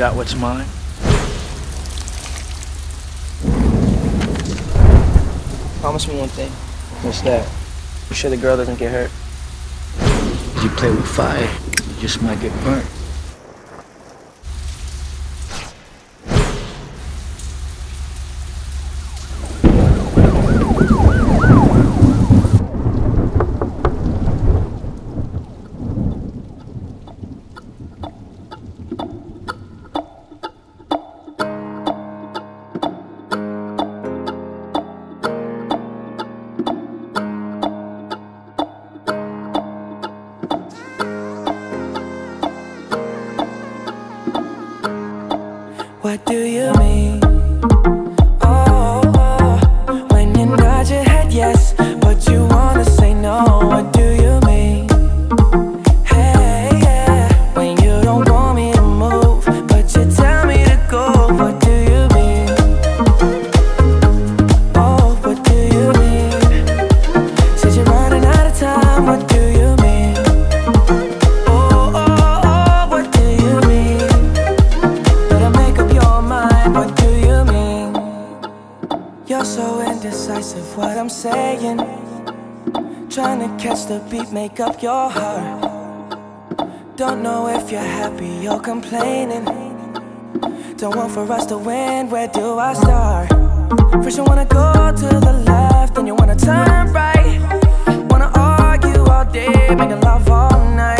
got what's mine? Promise me one thing. What's that? You sure the girl doesn't get hurt? If you play with fire, you just might get burnt. What do you mean? Trying to catch the beat, make up your heart. Don't know if you're happy or complaining. Don't want for us to win, where do I start? First, you wanna go to the left, then you wanna turn right. Wanna argue all day, making love all night.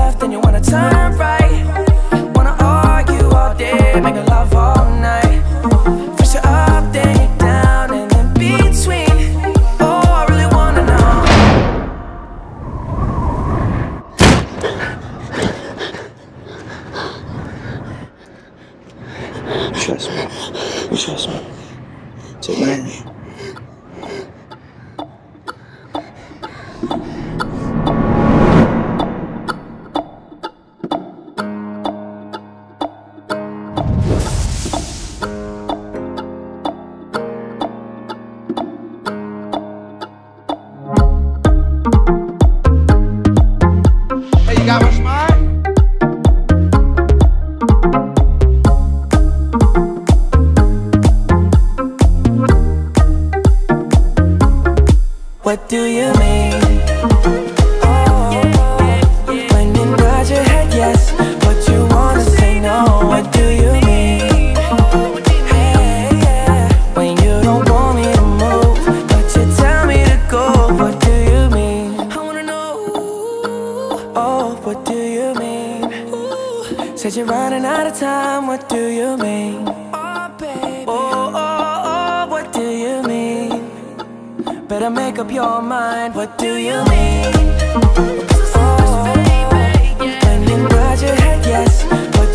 Trust me. Trust me. Take my hand. What do you mean? Oh, when you nod your head yes, but you wanna say no. What do you mean? Hey, yeah, when you don't want me to move, but you tell me to go. What do you mean? I wanna know. Oh, what do you mean? Said you're running out of time. What do you mean? Oh. Better make up your mind. What do you mean? Oh, you nod your head yes, but you wanna say no. What